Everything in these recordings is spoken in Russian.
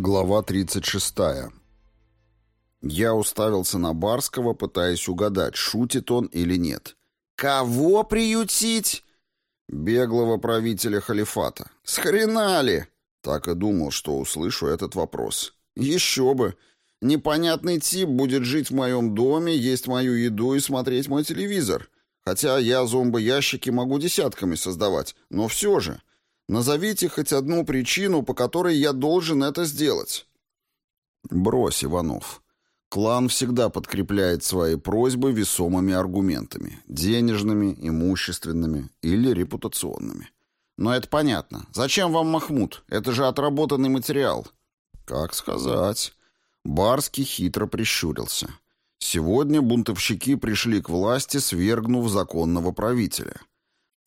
Глава 36. Я уставился на Барского, пытаясь угадать, шутит он или нет. «Кого приютить?» «Беглого правителя халифата». «С хрена ли?» Так и думал, что услышу этот вопрос. «Еще бы! Непонятный тип будет жить в моем доме, есть мою еду и смотреть мой телевизор. Хотя я зомбоящики могу десятками создавать, но все же...» Назовите хоть одну причину, по которой я должен это сделать. Брось, Иванов. Клан всегда подкрепляет свои просьбы весомыми аргументами, денежными, имущественными или репутационными. Но это понятно. Зачем вам Махмуд? Это же отработанный материал. Как сказать. Барский хитро прищурился. Сегодня бунтовщики пришли к власти, свергнув законного правителя.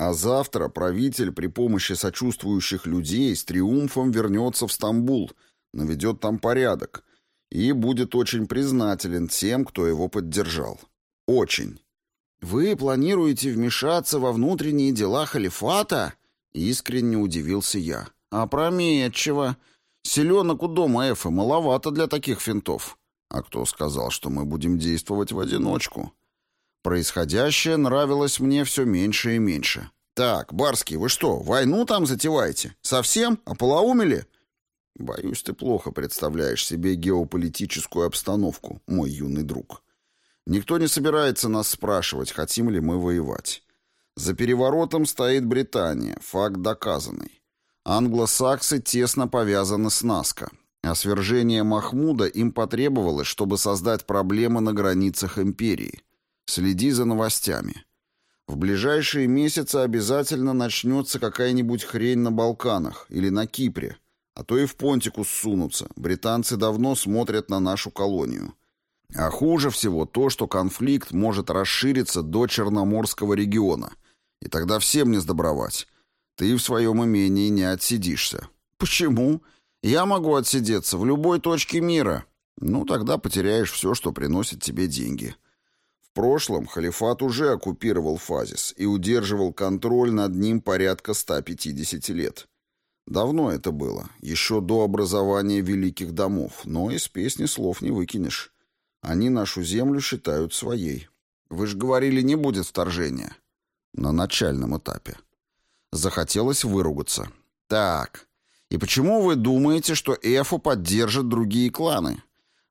А завтра правитель при помощи сочувствующих людей с триумфом вернется в Стамбул, наведет там порядок и будет очень признателен тем, кто его поддержал. Очень. «Вы планируете вмешаться во внутренние дела халифата?» Искренне удивился я. «Опрометчиво. Селенок у дома Эфа маловато для таких финтов. А кто сказал, что мы будем действовать в одиночку?» Происходящее нравилось мне все меньше и меньше. «Так, Барский, вы что, войну там затеваете? Совсем? Ополоумели?» «Боюсь, ты плохо представляешь себе геополитическую обстановку, мой юный друг. Никто не собирается нас спрашивать, хотим ли мы воевать. За переворотом стоит Британия, факт доказанный. Англосаксы тесно повязаны с Наско, а свержение Махмуда им потребовалось, чтобы создать проблемы на границах империи. Следи за новостями. В ближайшие месяцы обязательно начнется какая-нибудь хрень на Балканах или на Кипре, а то и в Понтикус сунутся. Британцы давно смотрят на нашу колонию. А хуже всего то, что конфликт может расшириться до Черноморского региона. И тогда всем не сдобровать. Ты в своем имении не отсидишься. Почему? Я могу отсидеться в любой точке мира. Ну, тогда потеряешь все, что приносит тебе деньги. В прошлом халифат уже оккупировал Фазис и удерживал контроль над ним порядка 150 лет. Давно это было, еще до образования великих домов, но из песни слов не выкинешь. Они нашу землю считают своей. Вы же говорили, не будет вторжения. На начальном этапе. Захотелось выругаться. Так, и почему вы думаете, что Эфу поддержат другие кланы?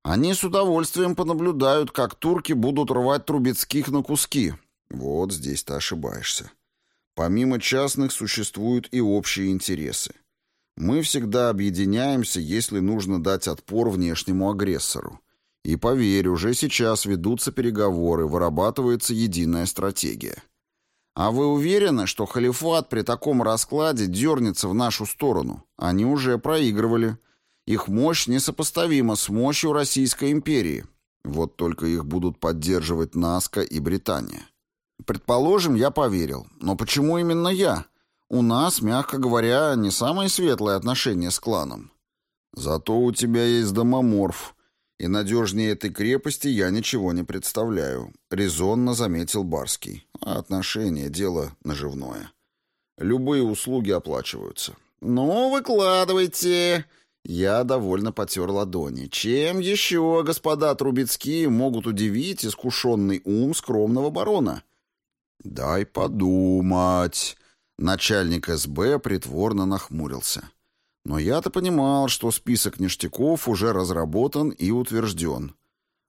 Они с удовольствием понаблюдают, как турки будут рвать Трубецких на куски. Вот здесь ты ошибаешься. Помимо частных существуют и общие интересы. Мы всегда объединяемся, если нужно дать отпор внешнему агрессору. И поверь, уже сейчас ведутся переговоры, вырабатывается единая стратегия. А вы уверены, что халифат при таком раскладе дернется в нашу сторону? Они уже проигрывали. Их мощь несопоставима с мощью Российской империи. Вот только их будут поддерживать Наска и Британия. Предположим, я поверил. Но почему именно я? У нас, мягко говоря, не самые светлые отношения с кланом. Зато у тебя есть домоморф, и надежнее этой крепости я ничего не представляю, резонно заметил Барский. А отношения — дело наживное. Любые услуги оплачиваются. «Ну, выкладывайте!» Я довольно потер ладони. Чем еще, господа Трубецкие, могут удивить искушенный ум скромного барона? «Дай подумать». Начальник СБ притворно нахмурился. Но я-то понимал, что список ништяков уже разработан и утвержден.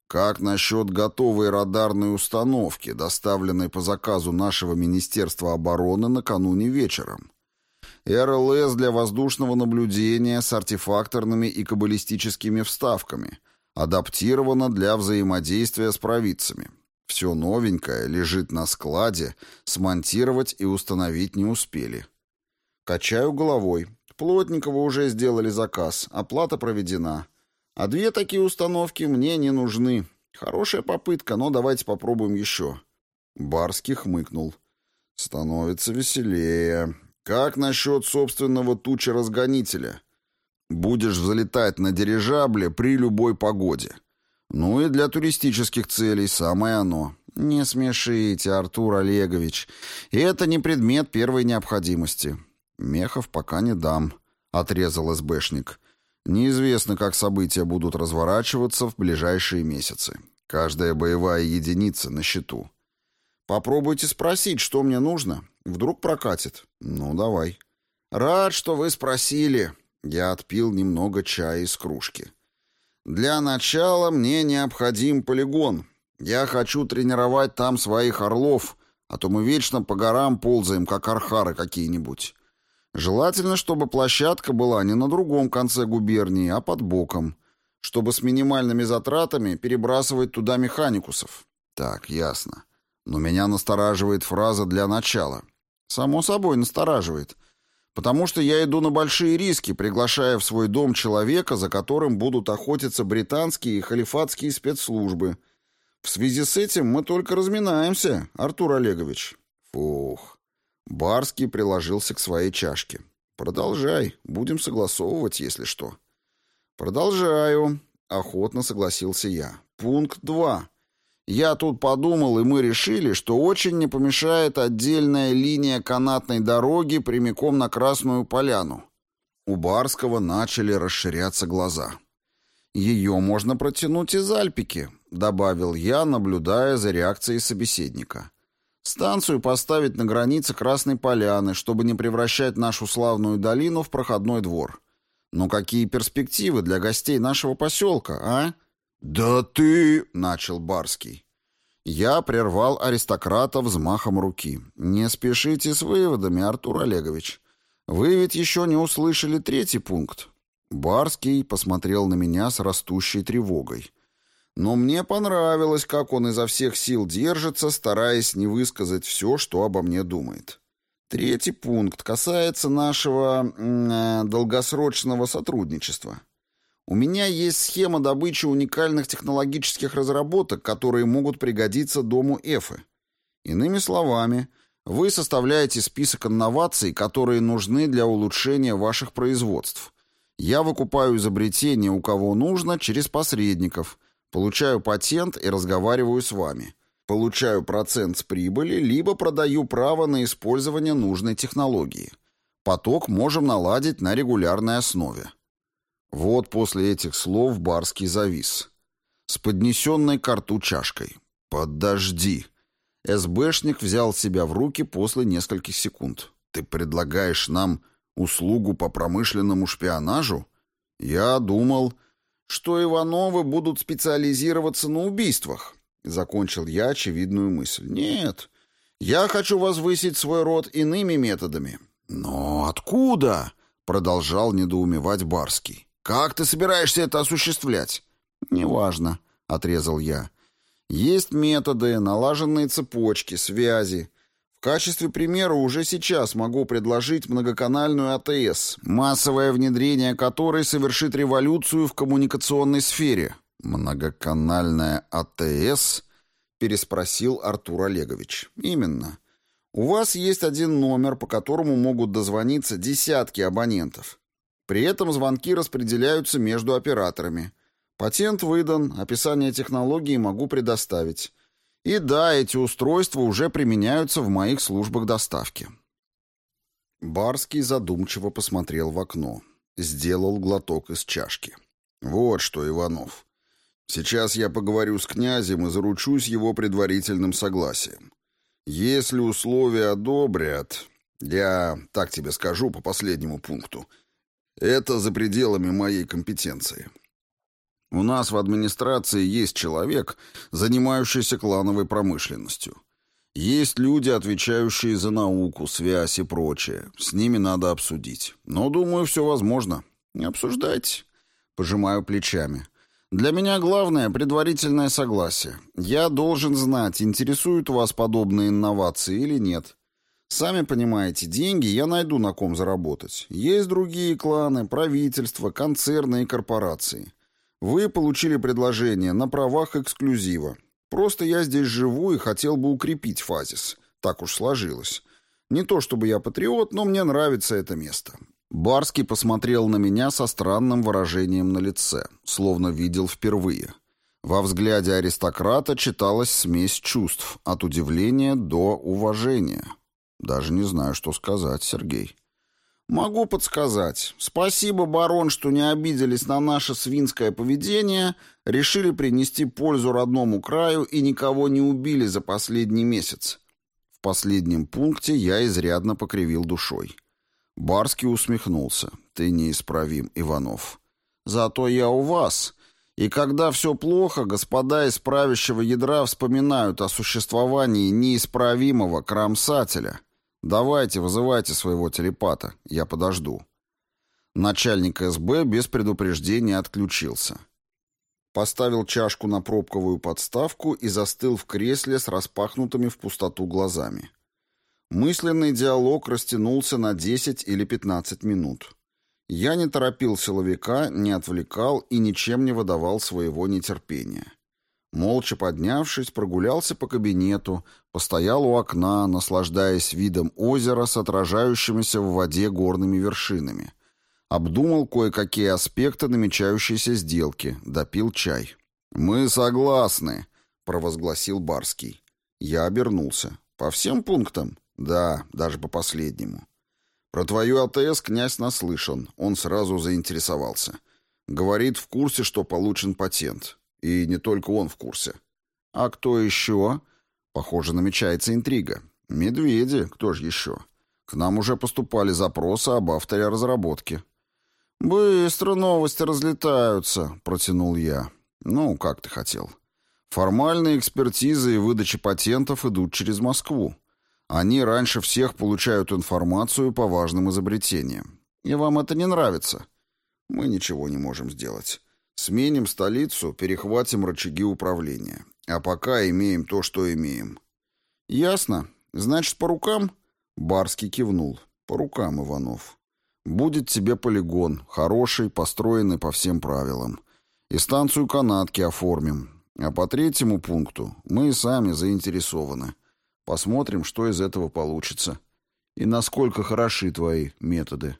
Как насчет готовой радарной установки, доставленной по заказу нашего Министерства обороны накануне вечером? РЛС для воздушного наблюдения с артефакторными и каббалистическими вставками, адаптирована для взаимодействия с провидцами. Все новенькое лежит на складе, смонтировать и установить не успели. Качаю головой. Плотникова уже сделали заказ, оплата проведена. А две такие установки мне не нужны. Хорошая попытка, но давайте попробуем еще. Барский хмыкнул. Становится веселее. Как насчет собственного тучеразгонителя? Будешь залетать на дирижабле при любой погоде. Ну и для туристических целей самое оно. Не смешите, Артур Олегович. Это не предмет первой необходимости. Мехов пока не дам, отрезал СБшник. Неизвестно, как события будут разворачиваться в ближайшие месяцы. Каждая боевая единица на счету. Попробуйте спросить, что мне нужно. Вдруг прокатит. Ну, давай. Рад, что вы спросили. Я отпил немного чая из кружки. Для начала мне необходим полигон. Я хочу тренировать там своих орлов, а то мы вечно по горам ползаем, как архары какие-нибудь. Желательно, чтобы площадка была не на другом конце губернии, а под боком чтобы с минимальными затратами перебрасывать туда механикусов. Так, ясно. Но меня настораживает фраза «для начала». Само собой настораживает. Потому что я иду на большие риски, приглашая в свой дом человека, за которым будут охотиться британские и халифатские спецслужбы. В связи с этим мы только разминаемся, Артур Олегович. Фух. Барский приложился к своей чашке. Продолжай, будем согласовывать, если что. «Продолжаю», — охотно согласился я. «Пункт 2. Я тут подумал, и мы решили, что очень не помешает отдельная линия канатной дороги прямиком на Красную Поляну». У Барского начали расширяться глаза. «Ее можно протянуть из Альпики», — добавил я, наблюдая за реакцией собеседника. «Станцию поставить на границе Красной Поляны, чтобы не превращать нашу славную долину в проходной двор. «Ну какие перспективы для гостей нашего поселка, а?» «Да ты...» — начал Барский. Я прервал аристократа взмахом руки. «Не спешите с выводами, Артур Олегович. Вы ведь еще не услышали третий пункт». Барский посмотрел на меня с растущей тревогой. Но мне понравилось, как он изо всех сил держится, стараясь не высказать все, что обо мне думает. Третий пункт касается нашего э, долгосрочного сотрудничества. У меня есть схема добычи уникальных технологических разработок, которые могут пригодиться дому Эфы. Иными словами, вы составляете список инноваций, которые нужны для улучшения ваших производств. Я выкупаю изобретения у кого нужно через посредников, получаю патент и разговариваю с вами. Получаю процент с прибыли, либо продаю право на использование нужной технологии. Поток можем наладить на регулярной основе. Вот после этих слов Барский завис. С поднесенной к рту чашкой. «Подожди». СБшник взял себя в руки после нескольких секунд. «Ты предлагаешь нам услугу по промышленному шпионажу? Я думал, что Ивановы будут специализироваться на убийствах. Закончил я очевидную мысль. Нет, я хочу возвысить свой род иными методами. Но откуда? Продолжал недоумевать Барский. Как ты собираешься это осуществлять? Неважно, отрезал я. Есть методы, налаженные цепочки, связи. В качестве примера уже сейчас могу предложить многоканальную АТС, массовое внедрение которой совершит революцию в коммуникационной сфере. «Многоканальная АТС?» — переспросил Артур Олегович. «Именно. У вас есть один номер, по которому могут дозвониться десятки абонентов. При этом звонки распределяются между операторами. Патент выдан, описание технологии могу предоставить. И да, эти устройства уже применяются в моих службах доставки». Барский задумчиво посмотрел в окно. Сделал глоток из чашки. «Вот что, Иванов. Сейчас я поговорю с князем и заручусь его предварительным согласием. Если условия одобрят, я так тебе скажу по последнему пункту, это за пределами моей компетенции. У нас в администрации есть человек, занимающийся клановой промышленностью. Есть люди, отвечающие за науку, связь и прочее. С ними надо обсудить. Но, думаю, все возможно. Не обсуждайте. Пожимаю плечами. Для меня главное — предварительное согласие. Я должен знать, интересуют вас подобные инновации или нет. Сами понимаете, деньги я найду на ком заработать. Есть другие кланы, правительства, концерны и корпорации. Вы получили предложение на правах эксклюзива. Просто я здесь живу и хотел бы укрепить Фазис. Так уж сложилось. Не то чтобы я патриот, но мне нравится это место. Барский посмотрел на меня со странным выражением на лице, словно видел впервые. Во взгляде аристократа читалась смесь чувств, от удивления до уважения. Даже не знаю, что сказать, Сергей. Могу подсказать. Спасибо, барон, что не обиделись на наше свинское поведение, решили принести пользу родному краю и никого не убили за последний месяц. В последнем пункте я изрядно покривил душой. Барский усмехнулся. Ты неисправим, Иванов. Зато я у вас. И когда все плохо, господа из правящего ядра вспоминают о существовании неисправимого кромсателя — «Давайте, вызывайте своего телепата, я подожду». Начальник СБ без предупреждения отключился. Поставил чашку на пробковую подставку и застыл в кресле с распахнутыми в пустоту глазами. Мысленный диалог растянулся на 10 или 15 минут. Я не торопил силовика, не отвлекал и ничем не выдавал своего нетерпения. Молча поднявшись, прогулялся по кабинету, постоял у окна, наслаждаясь видом озера с отражающимися в воде горными вершинами. Обдумал кое-какие аспекты намечающейся сделки, допил чай. «Мы согласны», — провозгласил Барский. Я обернулся. «По всем пунктам?» «Да, даже по последнему». «Про твою АТС князь наслышан, он сразу заинтересовался. Говорит, в курсе, что получен патент». И не только он в курсе. А кто еще? Похоже, намечается интрига. Медведи, кто же еще? К нам уже поступали запросы об авторе разработки. «Быстро новости разлетаются», — протянул я. «Ну, как ты хотел». Формальные экспертизы и выдача патентов идут через Москву. Они раньше всех получают информацию по важным изобретениям. И вам это не нравится? Мы ничего не можем сделать. Сменим столицу, перехватим рычаги управления. А пока имеем то, что имеем. Ясно. Значит, по рукам? Барский кивнул. По рукам, Иванов. Будет тебе полигон, хороший, построенный по всем правилам. И станцию канатки оформим. А по третьему пункту мы и сами заинтересованы. Посмотрим, что из этого получится. И насколько хороши твои методы.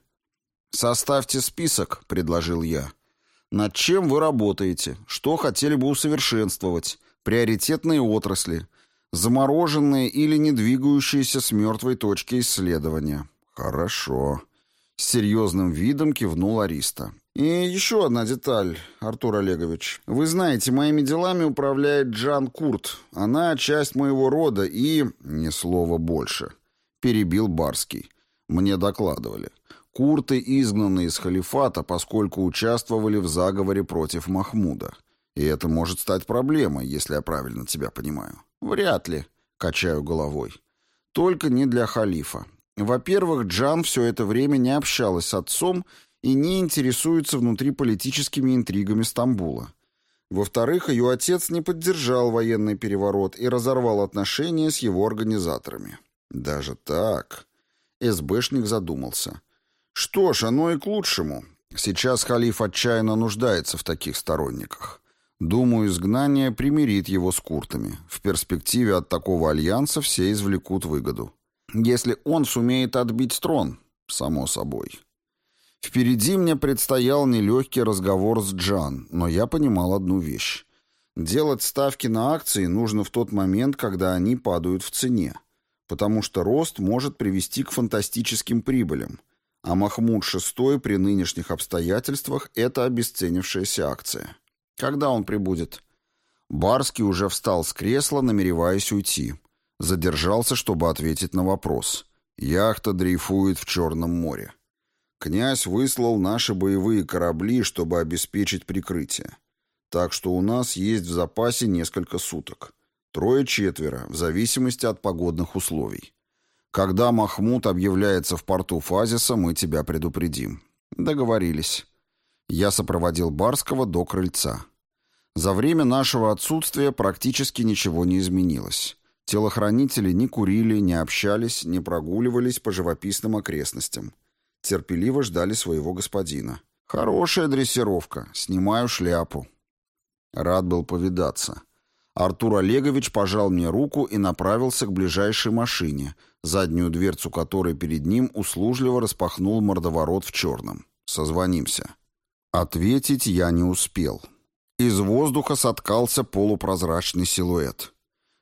«Составьте список», — предложил я. Над чем вы работаете? Что хотели бы усовершенствовать? Приоритетные отрасли? Замороженные или не двигающиеся с мертвой точки исследования? Хорошо. С серьезным видом кивнул Ариста. И еще одна деталь, Артур Олегович. Вы знаете, моими делами управляет Джан Курт. Она часть моего рода и... Ни слова больше. Перебил Барский. Мне докладывали. Курты изгнаны из халифата, поскольку участвовали в заговоре против Махмуда. И это может стать проблемой, если я правильно тебя понимаю. Вряд ли, качаю головой. Только не для халифа. Во-первых, Джан все это время не общалась с отцом и не интересуется внутриполитическими интригами Стамбула. Во-вторых, ее отец не поддержал военный переворот и разорвал отношения с его организаторами. Даже так? СБшник задумался. Что ж, оно и к лучшему. Сейчас халиф отчаянно нуждается в таких сторонниках. Думаю, изгнание примирит его с куртами. В перспективе от такого альянса все извлекут выгоду. Если он сумеет отбить трон, само собой. Впереди мне предстоял нелегкий разговор с Джан, но я понимал одну вещь. Делать ставки на акции нужно в тот момент, когда они падают в цене, потому что рост может привести к фантастическим прибылям – а Махмуд VI при нынешних обстоятельствах – это обесценившаяся акция. Когда он прибудет? Барский уже встал с кресла, намереваясь уйти. Задержался, чтобы ответить на вопрос. Яхта дрейфует в Черном море. Князь выслал наши боевые корабли, чтобы обеспечить прикрытие. Так что у нас есть в запасе несколько суток. Трое-четверо, в зависимости от погодных условий. Когда Махмуд объявляется в порту Фазиса, мы тебя предупредим. Договорились. Я сопроводил Барского до крыльца. За время нашего отсутствия практически ничего не изменилось. Телохранители не курили, не общались, не прогуливались по живописным окрестностям. Терпеливо ждали своего господина. Хорошая дрессировка. Снимаю шляпу. Рад был повидаться. Артур Олегович пожал мне руку и направился к ближайшей машине — заднюю дверцу которой перед ним услужливо распахнул мордоворот в черном. «Созвонимся». Ответить я не успел. Из воздуха соткался полупрозрачный силуэт.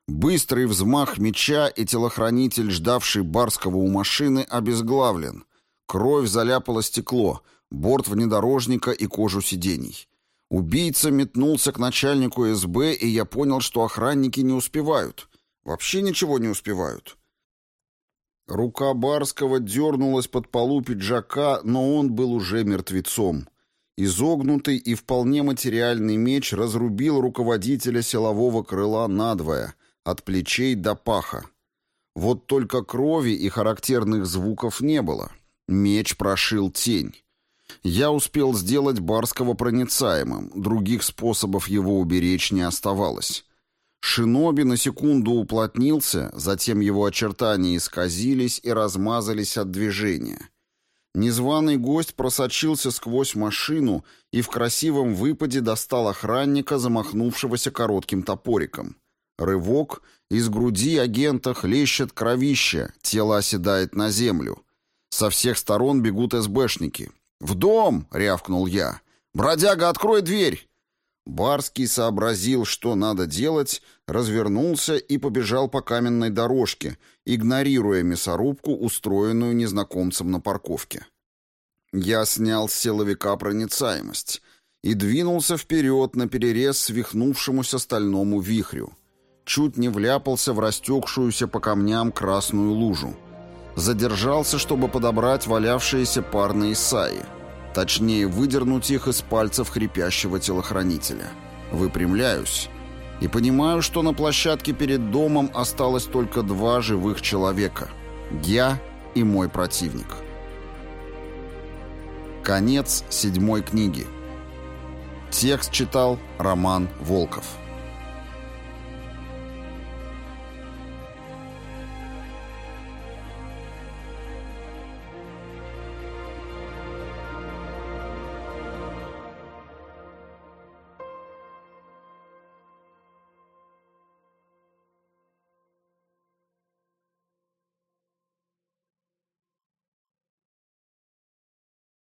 Быстрый взмах меча и телохранитель, ждавший Барского у машины, обезглавлен. Кровь заляпала стекло, борт внедорожника и кожу сидений. Убийца метнулся к начальнику СБ, и я понял, что охранники не успевают. Вообще ничего не успевают. Рука Барского дернулась под полу пиджака, но он был уже мертвецом. Изогнутый и вполне материальный меч разрубил руководителя силового крыла надвое, от плечей до паха. Вот только крови и характерных звуков не было. Меч прошил тень. Я успел сделать Барского проницаемым, других способов его уберечь не оставалось. Шиноби на секунду уплотнился, затем его очертания исказились и размазались от движения. Незваный гость просочился сквозь машину и в красивом выпаде достал охранника, замахнувшегося коротким топориком. Рывок, из груди агента хлещет кровище, тело оседает на землю. Со всех сторон бегут СБшники. «В дом!» — рявкнул я. «Бродяга, открой дверь!» Барский сообразил, что надо делать, развернулся и побежал по каменной дорожке, игнорируя мясорубку, устроенную незнакомцем на парковке. Я снял с силовика проницаемость и двинулся вперед на перерез свихнувшемуся стальному вихрю. Чуть не вляпался в растекшуюся по камням красную лужу. Задержался, чтобы подобрать валявшиеся парные саи. Точнее, выдернуть их из пальцев хрипящего телохранителя. Выпрямляюсь и понимаю, что на площадке перед домом осталось только два живых человека. Я и мой противник. Конец седьмой книги. Текст читал Роман Волков.